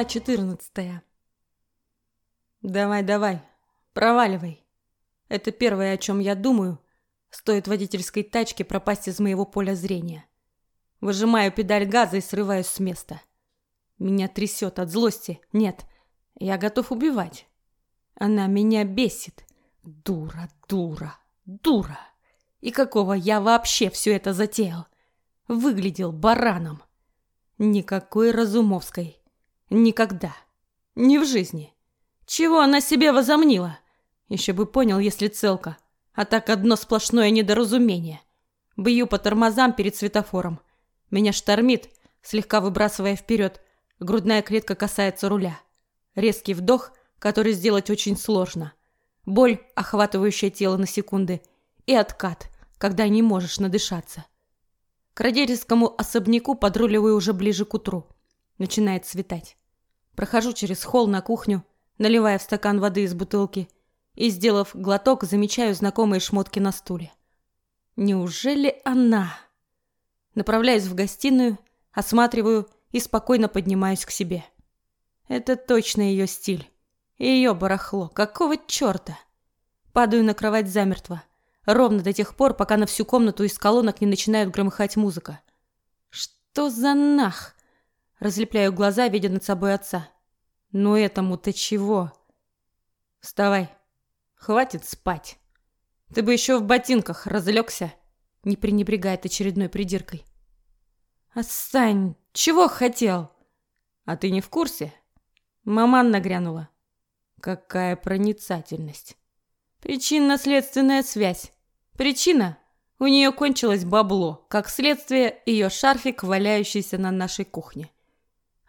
Глава 14. Давай, давай, проваливай. Это первое, о чем я думаю, стоит водительской тачке пропасть из моего поля зрения. Выжимаю педаль газа и срываюсь с места. Меня трясет от злости. Нет, я готов убивать. Она меня бесит. Дура, дура, дура. И какого я вообще все это затеял? Выглядел бараном. Никакой Разумовской. Никогда. Ни в жизни. Чего она себе возомнила? Еще бы понял, если целка. А так одно сплошное недоразумение. Бью по тормозам перед светофором. Меня штормит, слегка выбрасывая вперед. Грудная клетка касается руля. Резкий вдох, который сделать очень сложно. Боль, охватывающая тело на секунды. И откат, когда не можешь надышаться. К родительскому особняку подруливаю уже ближе к утру. Начинает светать. Прохожу через холл на кухню, наливая в стакан воды из бутылки и, сделав глоток, замечаю знакомые шмотки на стуле. Неужели она? Направляюсь в гостиную, осматриваю и спокойно поднимаюсь к себе. Это точно ее стиль. Ее барахло. Какого черта? Падаю на кровать замертво. Ровно до тех пор, пока на всю комнату из колонок не начинает громыхать музыка. Что за нах? Разлепляю глаза, видя над собой отца. Ну этому-то чего? Вставай. Хватит спать. Ты бы еще в ботинках разлегся. Не пренебрегает очередной придиркой. Отстань. Чего хотел? А ты не в курсе? Маман нагрянула. Какая проницательность. Причинно-следственная связь. Причина у нее кончилось бабло, как следствие ее шарфик, валяющийся на нашей кухне.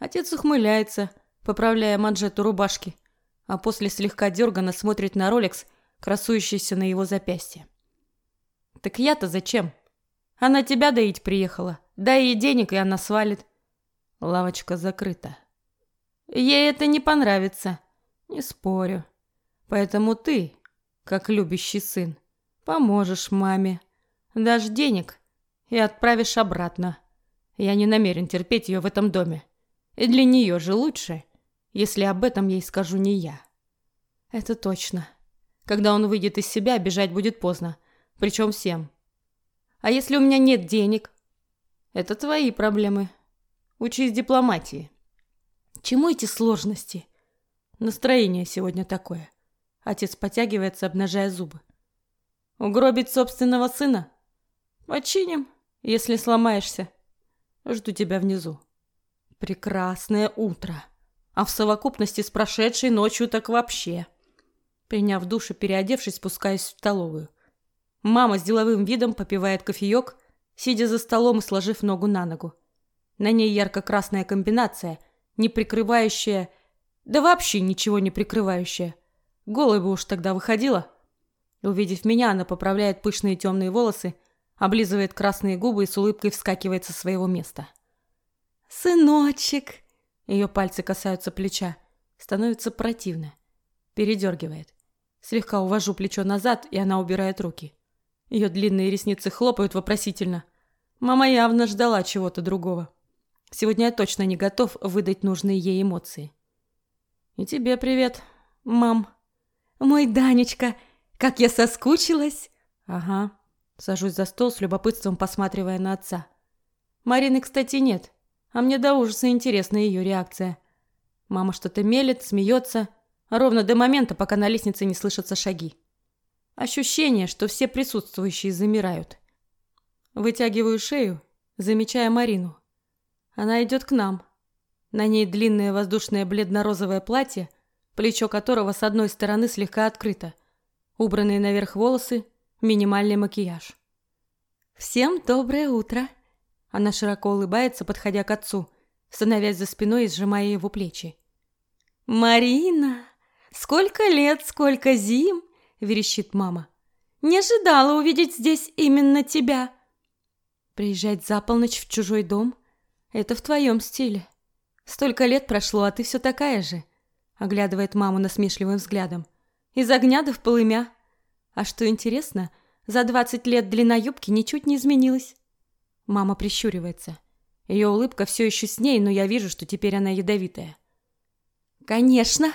Отец ухмыляется, поправляя манжету рубашки, а после слегка дерганно смотрит на Ролекс, красующийся на его запястье. «Так я-то зачем? Она тебя доить приехала. Дай ей денег, и она свалит». Лавочка закрыта. «Ей это не понравится. Не спорю. Поэтому ты, как любящий сын, поможешь маме. Дашь денег и отправишь обратно. Я не намерен терпеть ее в этом доме. И для нее же лучше, если об этом ей скажу не я. Это точно. Когда он выйдет из себя, бежать будет поздно. Причем всем. А если у меня нет денег? Это твои проблемы. Учись дипломатии. Чему эти сложности? Настроение сегодня такое. Отец потягивается, обнажая зубы. Угробить собственного сына? Починим, если сломаешься. Жду тебя внизу. Прекрасное утро. А в совокупности с прошедшей ночью так вообще. Приняв душ и переодевшись, спускаюсь в столовую. Мама с деловым видом попивает кофеек, сидя за столом и сложив ногу на ногу. На ней ярко-красная комбинация, не прикрывающая, да вообще ничего не прикрывающая. Голой бы уж тогда выходила. Увидев меня, она поправляет пышные темные волосы, облизывает красные губы и с улыбкой вскакивает со своего места. «Сыночек!» Ее пальцы касаются плеча. Становится противно. Передергивает. Слегка увожу плечо назад, и она убирает руки. Ее длинные ресницы хлопают вопросительно. Мама явно ждала чего-то другого. Сегодня я точно не готов выдать нужные ей эмоции. И тебе привет, мам. Мой Данечка, как я соскучилась. Ага. Сажусь за стол с любопытством, посматривая на отца. Марины, кстати, нет. А мне до ужаса интересна ее реакция. Мама что-то мелет, смеется, ровно до момента, пока на лестнице не слышатся шаги. Ощущение, что все присутствующие замирают. Вытягиваю шею, замечая Марину. Она идет к нам. На ней длинное воздушное бледно-розовое платье, плечо которого с одной стороны слегка открыто. Убранные наверх волосы, минимальный макияж. «Всем доброе утро!» Она широко улыбается, подходя к отцу, становясь за спиной и сжимая его плечи. «Марина! Сколько лет, сколько зим!» – верещит мама. «Не ожидала увидеть здесь именно тебя!» «Приезжать за полночь в чужой дом – это в твоем стиле. Столько лет прошло, а ты все такая же!» – оглядывает маму насмешливым взглядом. «Из огня до в полымя. А что интересно, за двадцать лет длина юбки ничуть не изменилась. Мама прищуривается. Ее улыбка все еще с ней, но я вижу, что теперь она ядовитая. Конечно.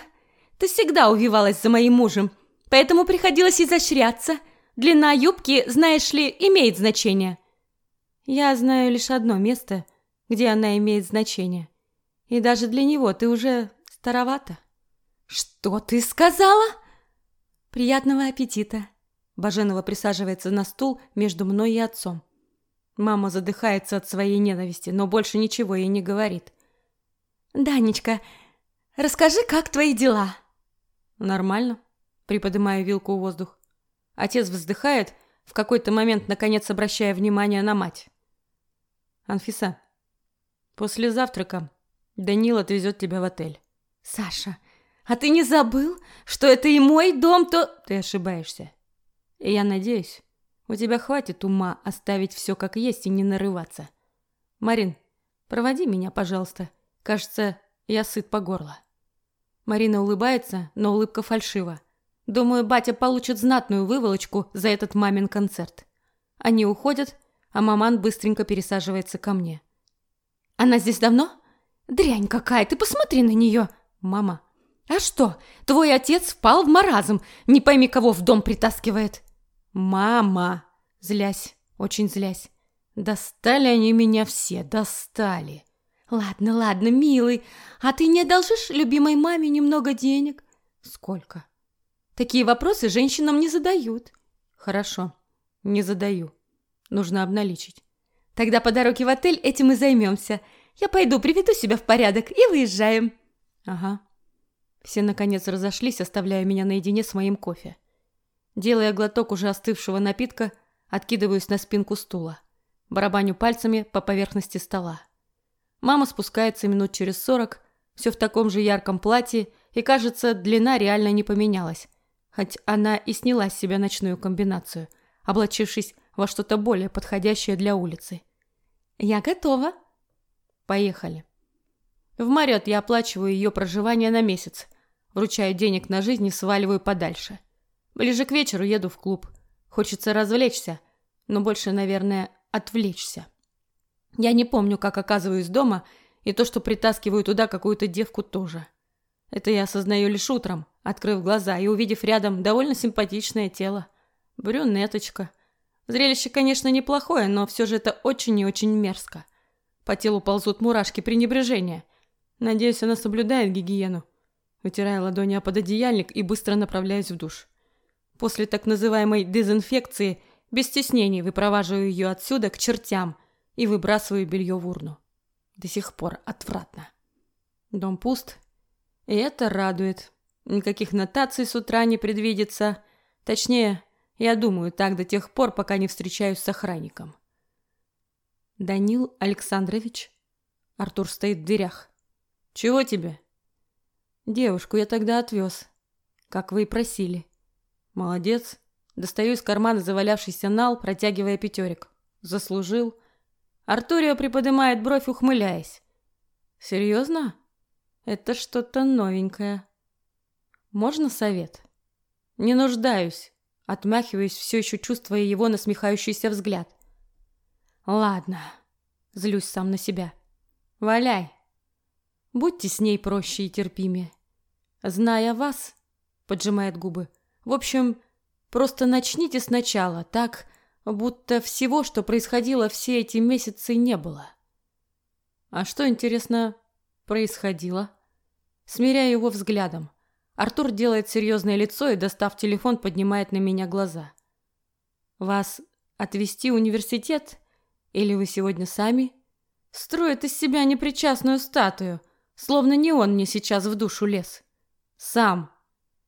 Ты всегда увивалась за моим мужем, поэтому приходилось изощряться. Длина юбки, знаешь ли, имеет значение. Я знаю лишь одно место, где она имеет значение. И даже для него ты уже старовата. Что ты сказала? Приятного аппетита. Баженова присаживается на стул между мной и отцом. Мама задыхается от своей ненависти, но больше ничего ей не говорит. «Данечка, расскажи, как твои дела?» «Нормально», — приподнимаю вилку в воздух. Отец вздыхает, в какой-то момент, наконец, обращая внимание на мать. «Анфиса, после завтрака Данил отвезет тебя в отель». «Саша, а ты не забыл, что это и мой дом, то...» «Ты ошибаешься. И я надеюсь, у тебя хватит ума оставить все как есть и не нарываться. Марин, проводи меня, пожалуйста. Кажется, я сыт по горло. Марина улыбается, но улыбка фальшива. Думаю, батя получит знатную выволочку за этот мамин концерт. Они уходят, а маман быстренько пересаживается ко мне. Она здесь давно? Дрянь какая, ты посмотри на нее. Мама. А что, твой отец впал в маразм, не пойми кого в дом притаскивает. «Мама!» Злясь, очень злясь. «Достали они меня все, достали!» «Ладно, ладно, милый, а ты не одолжишь любимой маме немного денег?» «Сколько?» «Такие вопросы женщинам не задают». «Хорошо, не задаю. Нужно обналичить». «Тогда по дороге в отель этим и займемся. Я пойду, приведу себя в порядок и выезжаем». «Ага». Все, наконец, разошлись, оставляя меня наедине с моим кофе. Делая глоток уже остывшего напитка, откидываюсь на спинку стула. Барабаню пальцами по поверхности стола. Мама спускается минут через сорок, все в таком же ярком платье, и, кажется, длина реально не поменялась. Хоть она и сняла с себя ночную комбинацию, облачившись во что-то более подходящее для улицы. «Я готова». «Поехали». В Мариот я оплачиваю ее проживание на месяц, вручаю денег на жизнь и сваливаю подальше. Ближе к вечеру еду в клуб. Хочется развлечься, но больше, наверное, отвлечься. Я не помню, как оказываюсь дома, и то, что притаскиваю туда какую-то девку тоже. Это я осознаю лишь утром, открыв глаза и увидев рядом довольно симпатичное тело. Брюнеточка. Зрелище, конечно, неплохое, но все же это очень и очень мерзко. По телу ползут мурашки пренебрежения. Надеюсь, она соблюдает гигиену. Вытираю ладони о пододеяльник и быстро направляюсь в душ. После так называемой дезинфекции без стеснений выпроваживаю ее отсюда к чертям и выбрасываю белье в урну. До сих пор отвратно. Дом пуст, и это радует. Никаких нотаций с утра не предвидится. Точнее, я думаю так до тех пор, пока не встречаюсь с охранником. Данил Александрович. Артур стоит в дверях. Чего тебе? Девушку я тогда отвез, как вы и просили. Молодец. Достаю из кармана завалявшийся нал, протягивая пятерик. Заслужил. Артурио приподнимает бровь, ухмыляясь. Серьезно? Это что-то новенькое. Можно совет? Не нуждаюсь. Отмахиваюсь, все еще чувствуя его насмехающийся взгляд. Ладно. Злюсь сам на себя. Валяй. Будьте с ней проще и терпимее. Зная вас, поджимает губы, в общем, просто начните сначала, так, будто всего, что происходило все эти месяцы, не было. А что, интересно, происходило? Смиряя его взглядом, Артур делает серьезное лицо и, достав телефон, поднимает на меня глаза. «Вас отвезти в университет? Или вы сегодня сами?» Строит из себя непричастную статую, словно не он мне сейчас в душу лез. «Сам!»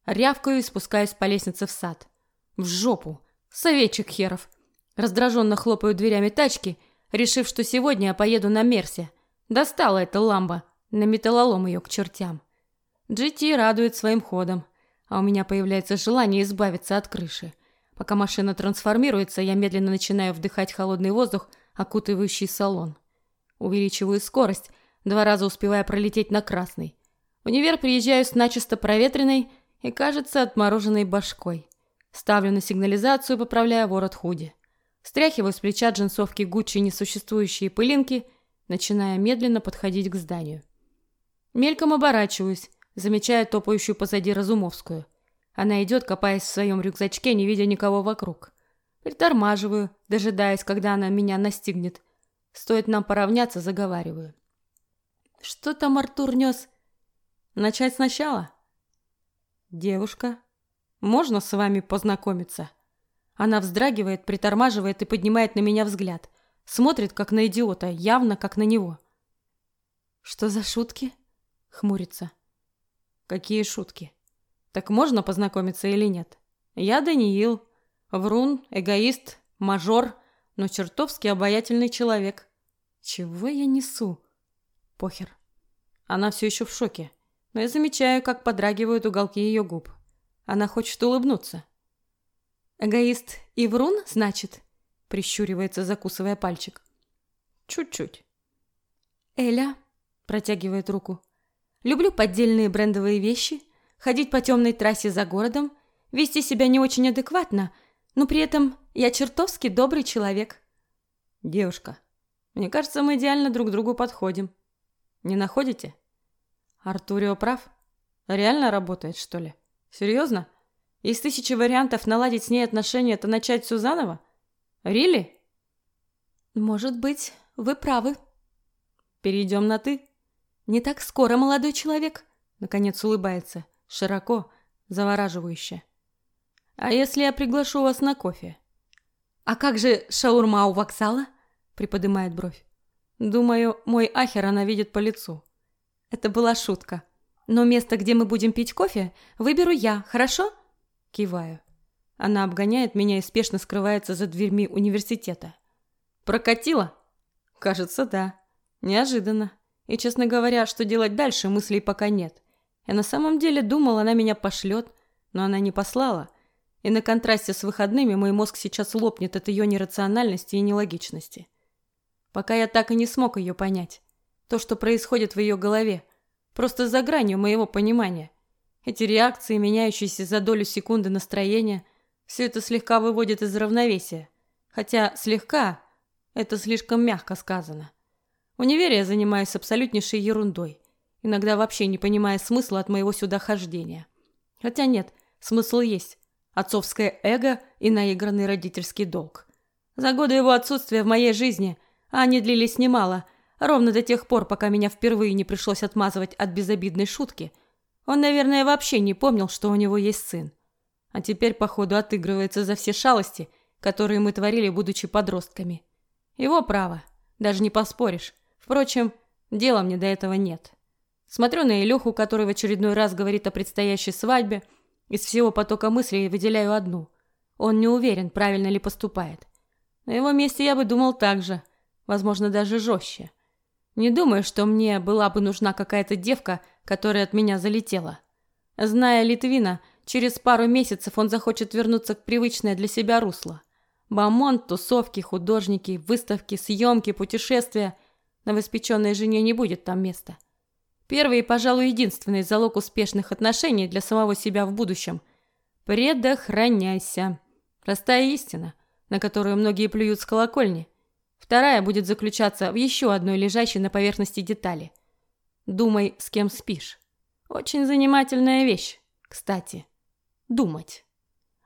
Рявкаю и спускаюсь по лестнице в сад. В жопу. Советчик херов. Раздраженно хлопаю дверями тачки, решив, что сегодня я поеду на Мерсе. Достала эта ламба. На металлолом ее к чертям. GT радует своим ходом, а у меня появляется желание избавиться от крыши. Пока машина трансформируется, я медленно начинаю вдыхать холодный воздух, окутывающий салон. Увеличиваю скорость, два раза успевая пролететь на красный. В универ приезжаю с начисто проветренной, и, кажется, отмороженной башкой. Ставлю на сигнализацию, поправляя ворот худи. Стряхиваю с плеча джинсовки Гуччи несуществующие пылинки, начиная медленно подходить к зданию. Мельком оборачиваюсь, замечая топающую позади Разумовскую. Она идет, копаясь в своем рюкзачке, не видя никого вокруг. Притормаживаю, дожидаясь, когда она меня настигнет. Стоит нам поравняться, заговариваю. Что там Артур нес? Начать сначала? Девушка, можно с вами познакомиться? Она вздрагивает, притормаживает и поднимает на меня взгляд. Смотрит, как на идиота, явно как на него. Что за шутки? Хмурится. Какие шутки? Так можно познакомиться или нет? Я Даниил, врун, эгоист, мажор, но чертовски обаятельный человек. Чего я несу? Похер. Она все еще в шоке, но я замечаю, как подрагивают уголки ее губ. Она хочет улыбнуться. «Эгоист и врун, значит?» — прищуривается, закусывая пальчик. «Чуть-чуть». «Эля», — протягивает руку, — «люблю поддельные брендовые вещи, ходить по темной трассе за городом, вести себя не очень адекватно, но при этом я чертовски добрый человек». «Девушка, мне кажется, мы идеально друг другу подходим. Не находите?» «Артурио прав. Реально работает, что ли? Серьезно?» Из тысячи вариантов наладить с ней отношения, это начать все заново? Рили? Может быть, вы правы. Перейдем на «ты». Не так скоро, молодой человек. Наконец улыбается. Широко, завораживающе. А если я приглашу вас на кофе? А как же шаурма у вокзала? Приподнимает бровь. Думаю, мой ахер она видит по лицу. Это была шутка. Но место, где мы будем пить кофе, выберу я, хорошо? Киваю. Она обгоняет меня и спешно скрывается за дверьми университета. Прокатила? Кажется, да. Неожиданно. И, честно говоря, что делать дальше, мыслей пока нет. Я на самом деле думал, она меня пошлет, но она не послала. И на контрасте с выходными мой мозг сейчас лопнет от ее нерациональности и нелогичности. Пока я так и не смог ее понять. То, что происходит в ее голове, просто за гранью моего понимания – эти реакции, меняющиеся за долю секунды настроения, все это слегка выводит из равновесия. Хотя слегка – это слишком мягко сказано. В универе я занимаюсь абсолютнейшей ерундой, иногда вообще не понимая смысла от моего сюда хождения. Хотя нет, смысл есть. Отцовское эго и наигранный родительский долг. За годы его отсутствия в моей жизни, а они длились немало, ровно до тех пор, пока меня впервые не пришлось отмазывать от безобидной шутки – он, наверное, вообще не помнил, что у него есть сын. А теперь, походу, отыгрывается за все шалости, которые мы творили, будучи подростками. Его право, даже не поспоришь. Впрочем, дела мне до этого нет. Смотрю на Илюху, который в очередной раз говорит о предстоящей свадьбе. Из всего потока мыслей выделяю одну. Он не уверен, правильно ли поступает. На его месте я бы думал так же, возможно, даже жестче. Не думаю, что мне была бы нужна какая-то девка, которая от меня залетела. Зная Литвина, через пару месяцев он захочет вернуться к привычное для себя русло. Бамон, тусовки, художники, выставки, съемки, путешествия. Новоспеченной жене не будет там места. Первый и, пожалуй, единственный залог успешных отношений для самого себя в будущем. Предохраняйся. Простая истина, на которую многие плюют с колокольни – Вторая будет заключаться в еще одной лежащей на поверхности детали. Думай, с кем спишь. Очень занимательная вещь, кстати. Думать.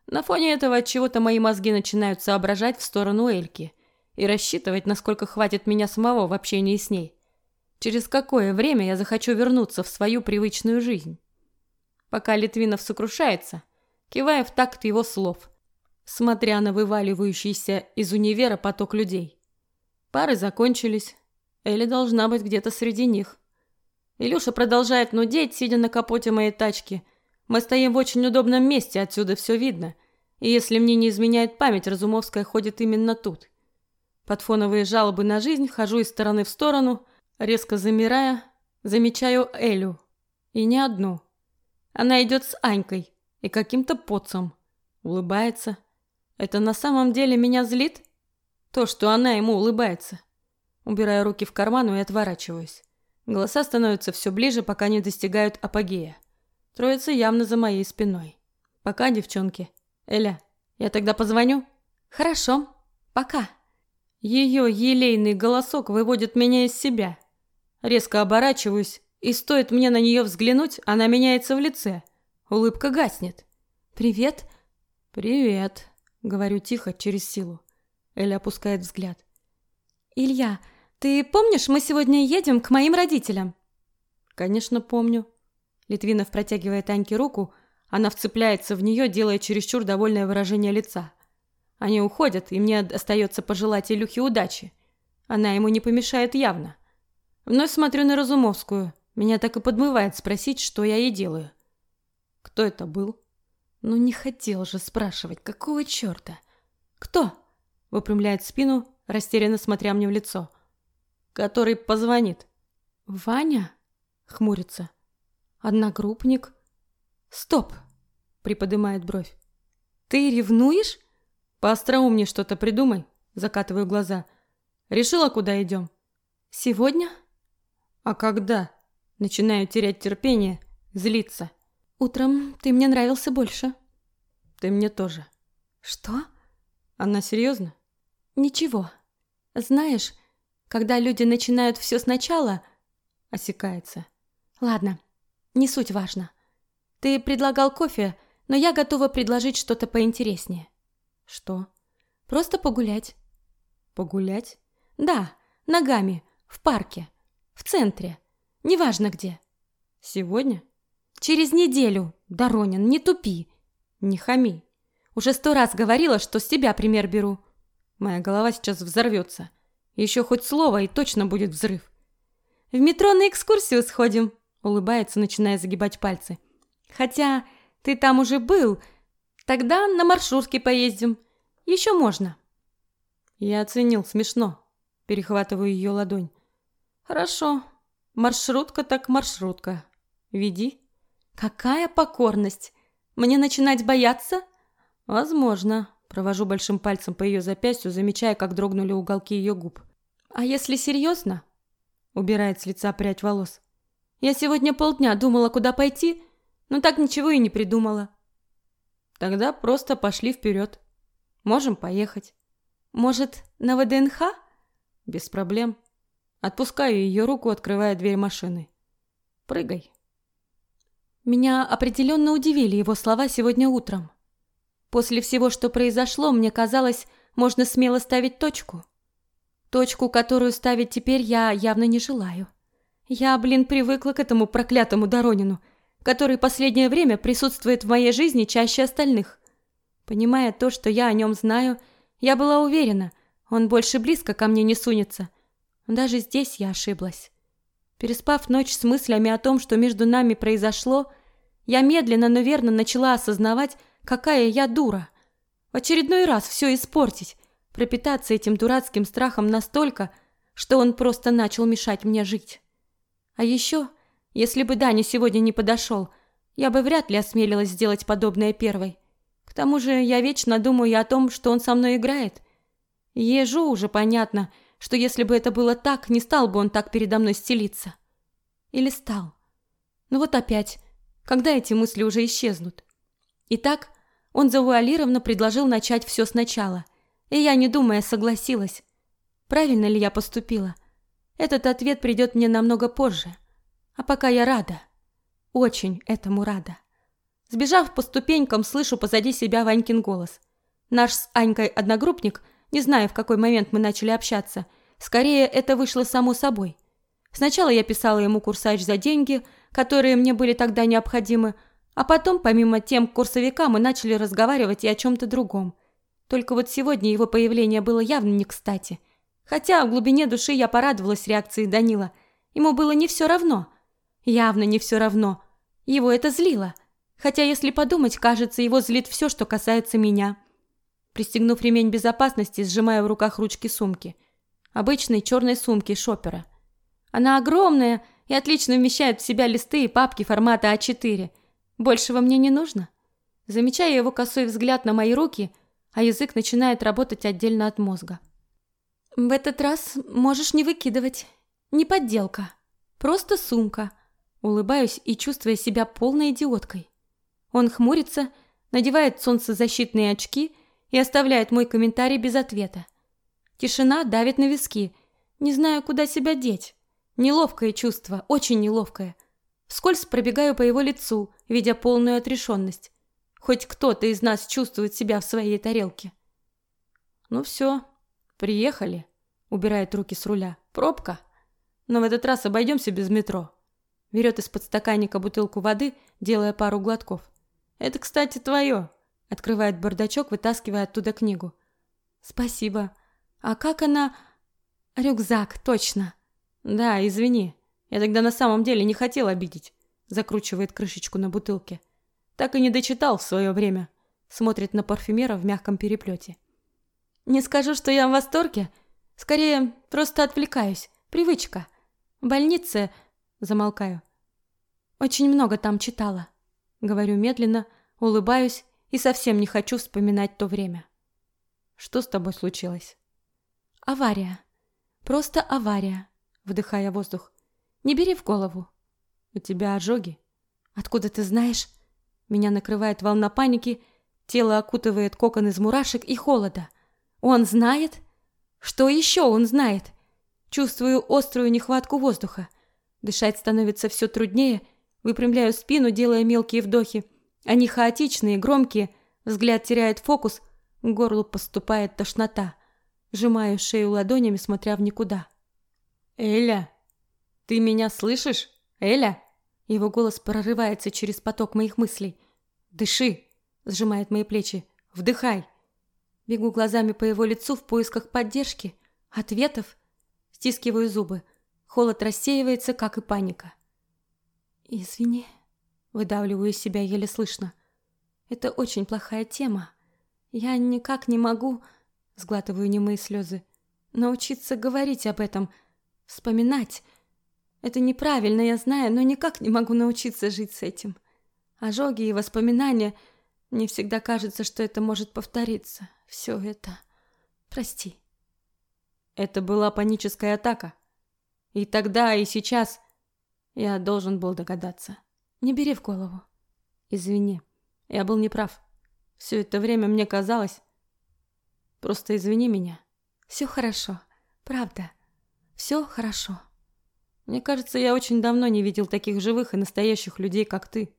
На фоне этого от чего-то мои мозги начинают соображать в сторону Эльки и рассчитывать, насколько хватит меня самого в общении с ней. Через какое время я захочу вернуться в свою привычную жизнь. Пока Литвинов сокрушается, кивая в такт его слов, смотря на вываливающийся из универа поток людей. Пары закончились. Элли должна быть где-то среди них. Илюша продолжает нудеть, сидя на капоте моей тачки. Мы стоим в очень удобном месте, отсюда все видно. И если мне не изменяет память, Разумовская ходит именно тут. Под фоновые жалобы на жизнь хожу из стороны в сторону, резко замирая, замечаю Элю. И не одну. Она идет с Анькой и каким-то поцом. Улыбается. Это на самом деле меня злит? То, что она ему улыбается. Убираю руки в карман и отворачиваюсь. Голоса становятся все ближе, пока не достигают апогея. Троица явно за моей спиной. Пока, девчонки. Эля, я тогда позвоню? Хорошо. Пока. Ее елейный голосок выводит меня из себя. Резко оборачиваюсь И стоит мне на нее взглянуть, она меняется в лице. Улыбка гаснет. «Привет». «Привет», — говорю тихо, через силу. Эля опускает взгляд. «Илья, ты помнишь, мы сегодня едем к моим родителям?» «Конечно, помню». Литвинов протягивает Аньке руку, она вцепляется в нее, делая чересчур довольное выражение лица. Они уходят, и мне остается пожелать Илюхе удачи. Она ему не помешает явно. Вновь смотрю на Разумовскую. Меня так и подмывает спросить, что я ей делаю. Кто это был? Ну не хотел же спрашивать, какого черта? Кто? Выпрямляет спину, растерянно смотря мне в лицо. Который позвонит. Ваня? Хмурится. Одногруппник? Стоп! Приподнимает бровь. Ты ревнуешь? Поостроумнее что-то придумай. Закатываю глаза. Решила, куда идем? Сегодня? А когда? Начинаю терять терпение, злиться. Утром ты мне нравился больше. Ты мне тоже. Что? Она серьезно? Ничего. Знаешь, когда люди начинают все сначала, осекается. Ладно, не суть важно. Ты предлагал кофе, но я готова предложить что-то поинтереснее. Что? Просто погулять. Погулять? Да, ногами, в парке, в центре, неважно где. Сегодня? Через неделю, Доронин, не тупи. Не хами. Уже сто раз говорила, что с тебя пример беру. Моя голова сейчас взорвется. Еще хоть слово, и точно будет взрыв. В метро на экскурсию сходим, улыбается, начиная загибать пальцы. Хотя ты там уже был, тогда на маршрутке поездим. Еще можно. Я оценил, смешно. Перехватываю ее ладонь. Хорошо. Маршрутка так маршрутка. Веди. Какая покорность. Мне начинать бояться? Возможно. Провожу большим пальцем по ее запястью, замечая, как дрогнули уголки ее губ. А если серьезно? Убирает с лица прядь волос. Я сегодня полдня думала, куда пойти, но так ничего и не придумала. Тогда просто пошли вперед. Можем поехать. Может, на ВДНХ? Без проблем. Отпускаю ее руку, открывая дверь машины. Прыгай. Меня определенно удивили его слова сегодня утром. После всего, что произошло, мне казалось, можно смело ставить точку. Точку, которую ставить теперь я явно не желаю. Я, блин, привыкла к этому проклятому Доронину, который последнее время присутствует в моей жизни чаще остальных. Понимая то, что я о нем знаю, я была уверена, он больше близко ко мне не сунется. Даже здесь я ошиблась. Переспав ночь с мыслями о том, что между нами произошло, я медленно, но верно начала осознавать, какая я дура. В очередной раз все испортить, пропитаться этим дурацким страхом настолько, что он просто начал мешать мне жить. А еще, если бы Даня сегодня не подошел, я бы вряд ли осмелилась сделать подобное первой. К тому же я вечно думаю о том, что он со мной играет. Ежу уже понятно, что если бы это было так, не стал бы он так передо мной стелиться. Или стал. Ну вот опять, когда эти мысли уже исчезнут. Итак, он завуалированно предложил начать все сначала, и я, не думая, согласилась. Правильно ли я поступила? Этот ответ придет мне намного позже. А пока я рада. Очень этому рада. Сбежав по ступенькам, слышу позади себя Ванькин голос. Наш с Анькой одногруппник, не знаю, в какой момент мы начали общаться, скорее это вышло само собой. Сначала я писала ему курсач за деньги, которые мне были тогда необходимы, а потом, помимо тем курсовика, мы начали разговаривать и о чем-то другом. Только вот сегодня его появление было явно не кстати. Хотя в глубине души я порадовалась реакции Данила. Ему было не все равно. Явно не все равно. Его это злило. Хотя, если подумать, кажется, его злит все, что касается меня. Пристегнув ремень безопасности, сжимая в руках ручки сумки. Обычной черной сумки шопера. Она огромная и отлично вмещает в себя листы и папки формата А4. Большего мне не нужно. Замечая его косой взгляд на мои руки, а язык начинает работать отдельно от мозга. В этот раз можешь не выкидывать. Не подделка. Просто сумка. Улыбаюсь и чувствуя себя полной идиоткой. Он хмурится, надевает солнцезащитные очки и оставляет мой комментарий без ответа. Тишина давит на виски. Не знаю, куда себя деть. Неловкое чувство, очень неловкое. Вскользь пробегаю по его лицу, видя полную отрешенность. Хоть кто-то из нас чувствует себя в своей тарелке. Ну все, приехали. Убирает руки с руля. Пробка. Но в этот раз обойдемся без метро. Берет из подстаканника бутылку воды, делая пару глотков. Это, кстати, твое. Открывает бардачок, вытаскивая оттуда книгу. Спасибо. А как она... Рюкзак, точно. Да, извини. Я тогда на самом деле не хотел обидеть. Закручивает крышечку на бутылке. Так и не дочитал в свое время. Смотрит на парфюмера в мягком переплете. Не скажу, что я в восторге. Скорее, просто отвлекаюсь. Привычка. В больнице... Замолкаю. Очень много там читала. Говорю медленно, улыбаюсь и совсем не хочу вспоминать то время. Что с тобой случилось? Авария. Просто авария. Вдыхая воздух. Не бери в голову. У тебя ожоги? Откуда ты знаешь? Меня накрывает волна паники, тело окутывает кокон из мурашек и холода. Он знает? Что еще он знает? Чувствую острую нехватку воздуха. Дышать становится все труднее, выпрямляю спину, делая мелкие вдохи. Они хаотичные, громкие, взгляд теряет фокус, к горлу поступает тошнота. Сжимаю шею ладонями, смотря в никуда. «Эля, ты меня слышишь? Эля?» Его голос прорывается через поток моих мыслей. «Дыши!» – сжимает мои плечи. «Вдыхай!» Бегу глазами по его лицу в поисках поддержки, ответов. Стискиваю зубы. Холод рассеивается, как и паника. «Извини», – выдавливаю из себя еле слышно. «Это очень плохая тема. Я никак не могу...» – сглатываю немые слезы. «Научиться говорить об этом, вспоминать. Это неправильно, я знаю, но никак не могу научиться жить с этим. Ожоги и воспоминания. Мне всегда кажется, что это может повториться. Все это. Прости. Это была паническая атака. И тогда, и сейчас я должен был догадаться. Не бери в голову. Извини, я был неправ. Все это время мне казалось... Просто извини меня. Все хорошо, правда. Все хорошо. Мне кажется, я очень давно не видел таких живых и настоящих людей, как ты.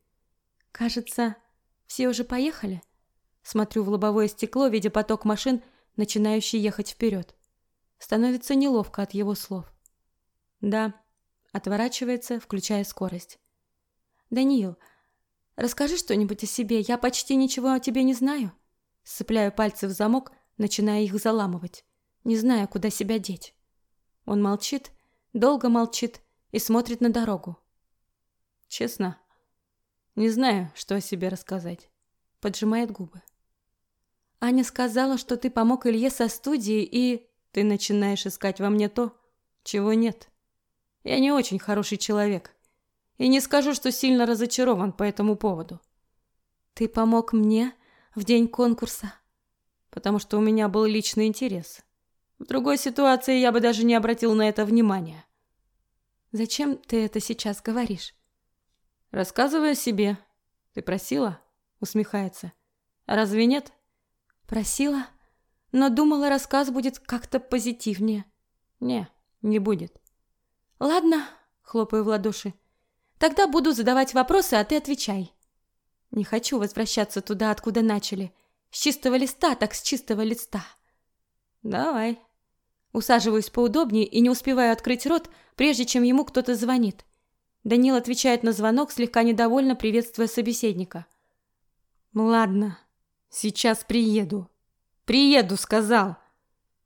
Кажется, все уже поехали. Смотрю в лобовое стекло, видя поток машин, начинающий ехать вперед. Становится неловко от его слов. Да, отворачивается, включая скорость. Даниил, расскажи что-нибудь о себе. Я почти ничего о тебе не знаю. Сцепляю пальцы в замок, начиная их заламывать, не зная, куда себя деть. Он молчит, долго молчит и смотрит на дорогу. Честно, не знаю, что о себе рассказать. Поджимает губы. Аня сказала, что ты помог Илье со студией, и ты начинаешь искать во мне то, чего нет. Я не очень хороший человек. И не скажу, что сильно разочарован по этому поводу. Ты помог мне в день конкурса, потому что у меня был личный интерес. В другой ситуации я бы даже не обратил на это внимания. Зачем ты это сейчас говоришь? Рассказывай о себе. Ты просила? Усмехается. Разве нет? Просила, но думала, рассказ будет как-то позитивнее. Не, не будет. Ладно, хлопаю в ладоши. Тогда буду задавать вопросы, а ты отвечай. Не хочу возвращаться туда, откуда начали. С чистого листа, так с чистого листа. Давай. Усаживаюсь поудобнее и не успеваю открыть рот, прежде чем ему кто-то звонит. Данил отвечает на звонок, слегка недовольно приветствуя собеседника. «Ладно, сейчас приеду. Приеду, сказал!»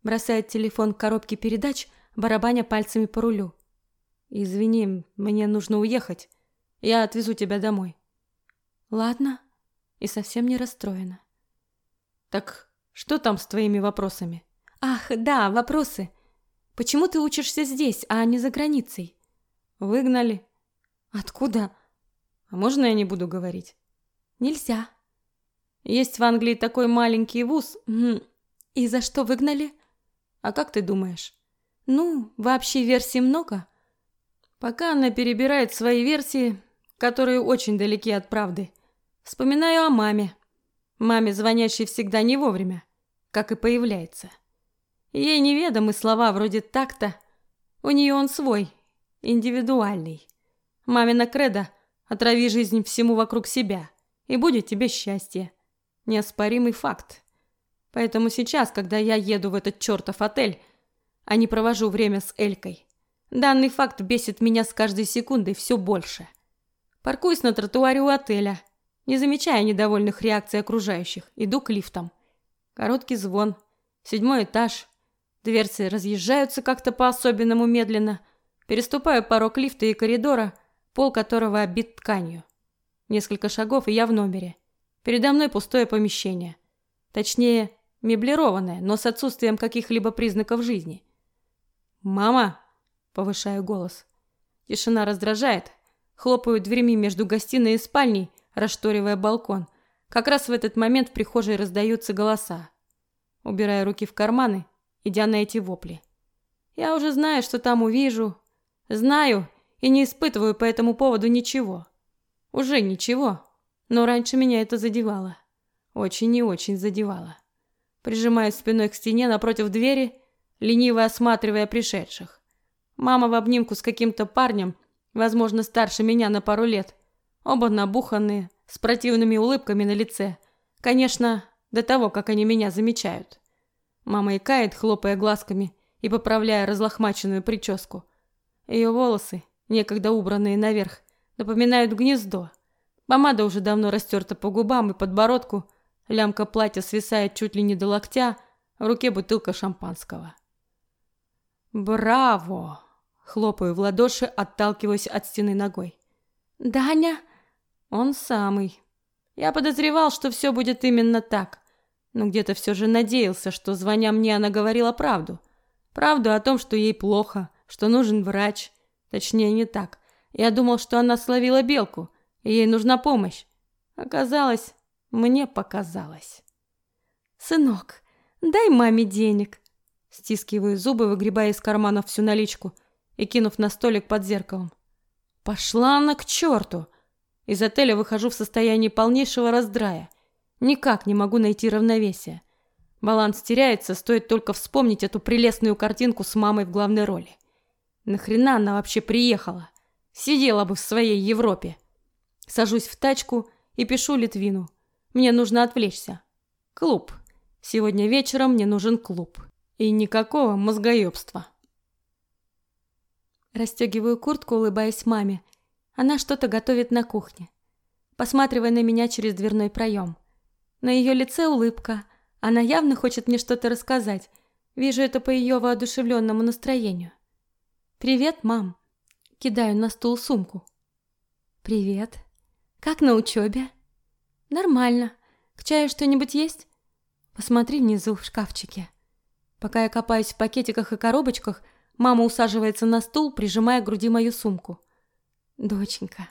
Бросает телефон к коробке передач, барабаня пальцами по рулю. «Извини, мне нужно уехать. Я отвезу тебя домой». «Ладно». И совсем не расстроена. «Так что там с твоими вопросами?» «Ах, да, вопросы. Почему ты учишься здесь, а не за границей?» «Выгнали». «Откуда?» «А можно я не буду говорить?» «Нельзя». «Есть в Англии такой маленький вуз». «И за что выгнали?» «А как ты думаешь?» «Ну, вообще версий много». Пока она перебирает свои версии, которые очень далеки от правды, вспоминаю о маме. Маме, звонящей всегда не вовремя, как и появляется. Ей неведомы слова вроде «так-то». У нее он свой, индивидуальный. Мамина кредо «Отрави жизнь всему вокруг себя, и будет тебе счастье». Неоспоримый факт. Поэтому сейчас, когда я еду в этот чертов отель, а не провожу время с Элькой, данный факт бесит меня с каждой секундой все больше. Паркуюсь на тротуаре у отеля, не замечая недовольных реакций окружающих, иду к лифтам. Короткий звон, седьмой этаж, дверцы разъезжаются как-то по-особенному медленно, переступаю порог лифта и коридора, пол которого обит тканью. Несколько шагов, и я в номере. Передо мной пустое помещение. Точнее, меблированное, но с отсутствием каких-либо признаков жизни. «Мама!» – повышаю голос. Тишина раздражает. Хлопаю дверьми между гостиной и спальней, расшторивая балкон. Как раз в этот момент в прихожей раздаются голоса. Убирая руки в карманы, идя на эти вопли. Я уже знаю, что там увижу. Знаю и не испытываю по этому поводу ничего. Уже ничего. Но раньше меня это задевало. Очень и очень задевало. Прижимаясь спиной к стене напротив двери, лениво осматривая пришедших. Мама в обнимку с каким-то парнем, возможно, старше меня на пару лет. Оба набуханные, с противными улыбками на лице. Конечно, до того, как они меня замечают. Мама икает, хлопая глазками и поправляя разлохмаченную прическу. Ее волосы, некогда убранные наверх, напоминают гнездо. Помада уже давно растерта по губам и подбородку, лямка платья свисает чуть ли не до локтя, в руке бутылка шампанского. «Браво!» — хлопаю в ладоши, отталкиваясь от стены ногой. «Даня?» «Он самый. Я подозревал, что все будет именно так, но где-то все же надеялся, что, звоня мне, она говорила правду. Правду о том, что ей плохо, что нужен врач. Точнее, не так. Я думал, что она словила белку, и ей нужна помощь. Оказалось, мне показалось. «Сынок, дай маме денег!» Стискиваю зубы, выгребая из карманов всю наличку и кинув на столик под зеркалом. «Пошла она к черту!» Из отеля выхожу в состоянии полнейшего раздрая. Никак не могу найти равновесия. Баланс теряется, стоит только вспомнить эту прелестную картинку с мамой в главной роли. Нахрена она вообще приехала? Сидела бы в своей Европе. Сажусь в тачку и пишу Литвину. Мне нужно отвлечься. Клуб. Сегодня вечером мне нужен клуб. И никакого мозгоебства. Растегиваю куртку, улыбаясь маме. Она что-то готовит на кухне. Посматривая на меня через дверной проем. На ее лице улыбка. Она явно хочет мне что-то рассказать. Вижу это по ее воодушевленному настроению. «Привет, мам!» Кидаю на стул сумку. «Привет. Как на учебе?» «Нормально. К чаю что-нибудь есть?» «Посмотри внизу в шкафчике». Пока я копаюсь в пакетиках и коробочках, мама усаживается на стул, прижимая к груди мою сумку. «Доченька,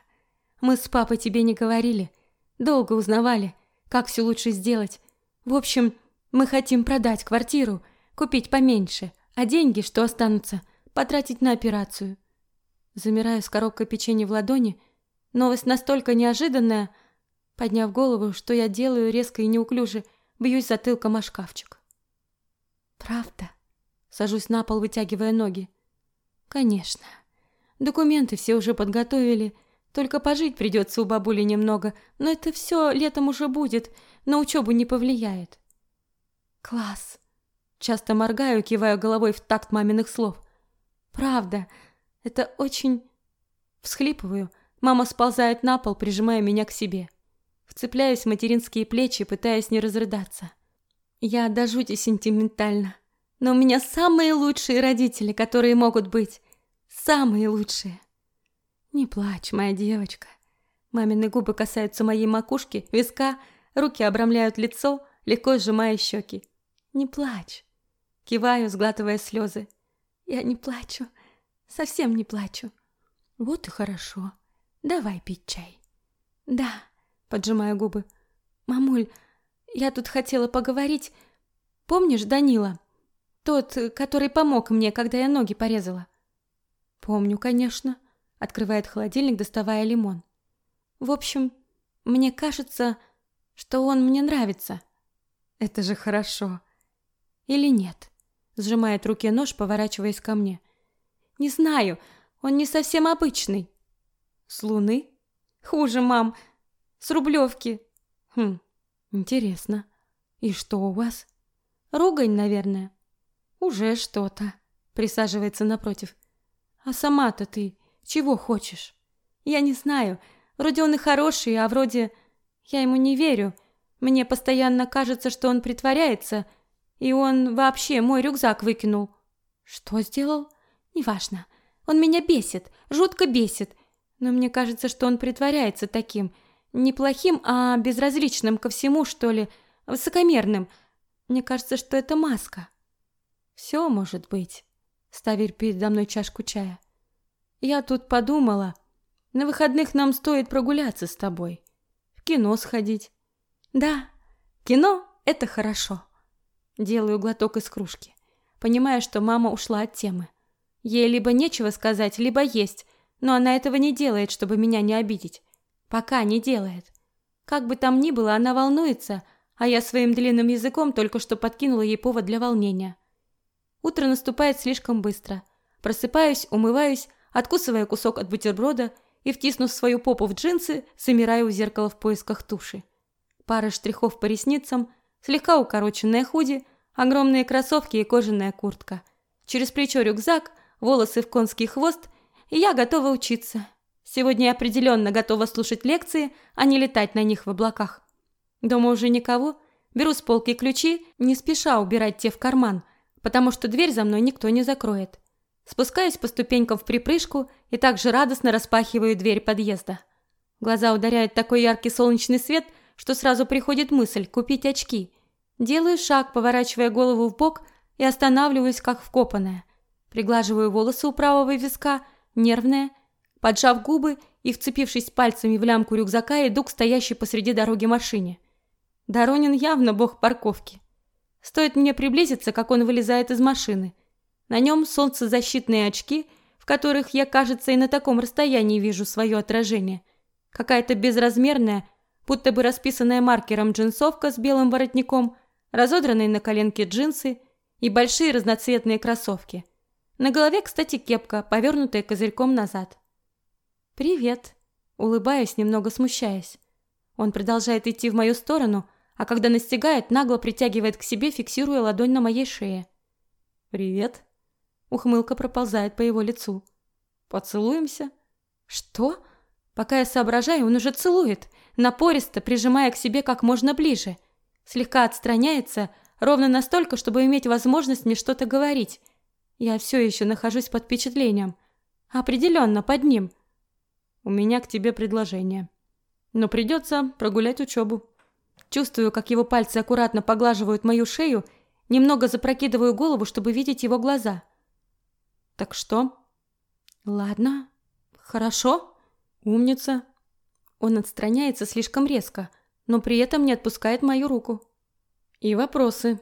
мы с папой тебе не говорили. Долго узнавали, как все лучше сделать. В общем, мы хотим продать квартиру, купить поменьше, а деньги, что останутся, потратить на операцию. Замираю с коробкой печенья в ладони. Новость настолько неожиданная. Подняв голову, что я делаю резко и неуклюже, бьюсь затылком о шкафчик. Правда? Сажусь на пол, вытягивая ноги. Конечно. Документы все уже подготовили. Только пожить придется у бабули немного, но это все летом уже будет, на учебу не повлияет. Класс. Часто моргаю, киваю головой в такт маминых слов. Правда, это очень... Всхлипываю. Мама сползает на пол, прижимая меня к себе. Вцепляюсь в материнские плечи, пытаясь не разрыдаться. Я до жути сентиментальна. Но у меня самые лучшие родители, которые могут быть. Самые лучшие. Не плачь, моя девочка. Мамины губы касаются моей макушки, виска, руки обрамляют лицо, легко сжимая щеки. Не плачь. Киваю, сглатывая слезы. Я не плачу. Совсем не плачу. Вот и хорошо. Давай пить чай. Да, поджимая губы. Мамуль, я тут хотела поговорить. Помнишь Данила? Тот, который помог мне, когда я ноги порезала. Помню, конечно. Открывает холодильник, доставая лимон. В общем, мне кажется, что он мне нравится. Это же хорошо. Или нет? Сжимает руки нож, поворачиваясь ко мне. Не знаю, Он не совсем обычный. С Луны? Хуже, мам. С Рублевки. Хм, интересно. И что у вас? Ругань, наверное. Уже что-то. Присаживается напротив. А сама-то ты чего хочешь? Я не знаю. Вроде он и хороший, а вроде... Я ему не верю. Мне постоянно кажется, что он притворяется, и он вообще мой рюкзак выкинул. Что сделал? Неважно. Он меня бесит, жутко бесит. Но мне кажется, что он притворяется таким. Не плохим, а безразличным ко всему, что ли. Высокомерным. Мне кажется, что это маска. Все может быть. Ставит передо мной чашку чая. Я тут подумала. На выходных нам стоит прогуляться с тобой. В кино сходить. Да, кино – это хорошо. Делаю глоток из кружки, понимая, что мама ушла от темы. Ей либо нечего сказать, либо есть, но она этого не делает, чтобы меня не обидеть. Пока не делает. Как бы там ни было, она волнуется, а я своим длинным языком только что подкинула ей повод для волнения. Утро наступает слишком быстро. Просыпаюсь, умываюсь, откусывая кусок от бутерброда и, втиснув свою попу в джинсы, замираю у зеркала в поисках туши. Пара штрихов по ресницам, слегка укороченная худи, огромные кроссовки и кожаная куртка. Через плечо рюкзак, волосы в конский хвост, и я готова учиться. Сегодня я определенно готова слушать лекции, а не летать на них в облаках. Дома уже никого. Беру с полки ключи, не спеша убирать те в карман, потому что дверь за мной никто не закроет. Спускаюсь по ступенькам в припрыжку и также радостно распахиваю дверь подъезда. Глаза ударяет такой яркий солнечный свет, что сразу приходит мысль купить очки – Делаю шаг, поворачивая голову в бок и останавливаюсь, как вкопанная. Приглаживаю волосы у правого виска, нервная, поджав губы и, вцепившись пальцами в лямку рюкзака, иду к стоящей посреди дороги машине. Доронин явно бог парковки. Стоит мне приблизиться, как он вылезает из машины. На нем солнцезащитные очки, в которых я, кажется, и на таком расстоянии вижу свое отражение. Какая-то безразмерная, будто бы расписанная маркером джинсовка с белым воротником – разодранные на коленке джинсы и большие разноцветные кроссовки. На голове, кстати, кепка, повернутая козырьком назад. «Привет», – улыбаюсь, немного смущаясь. Он продолжает идти в мою сторону, а когда настигает, нагло притягивает к себе, фиксируя ладонь на моей шее. «Привет», – ухмылка проползает по его лицу. «Поцелуемся?» «Что?» Пока я соображаю, он уже целует, напористо прижимая к себе как можно ближе – Слегка отстраняется, ровно настолько, чтобы иметь возможность мне что-то говорить. Я все еще нахожусь под впечатлением. Определенно, под ним. У меня к тебе предложение. Но придется прогулять учебу. Чувствую, как его пальцы аккуратно поглаживают мою шею, немного запрокидываю голову, чтобы видеть его глаза. Так что? Ладно. Хорошо. Умница. Он отстраняется слишком резко но при этом не отпускает мою руку. И вопросы.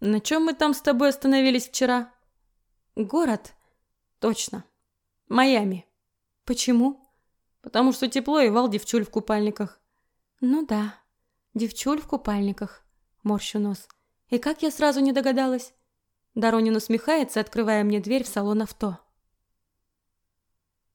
На чем мы там с тобой остановились вчера? Город. Точно. Майами. Почему? Потому что тепло и вал девчуль в купальниках. Ну да, девчуль в купальниках. Морщу нос. И как я сразу не догадалась? Доронин усмехается, открывая мне дверь в салон авто.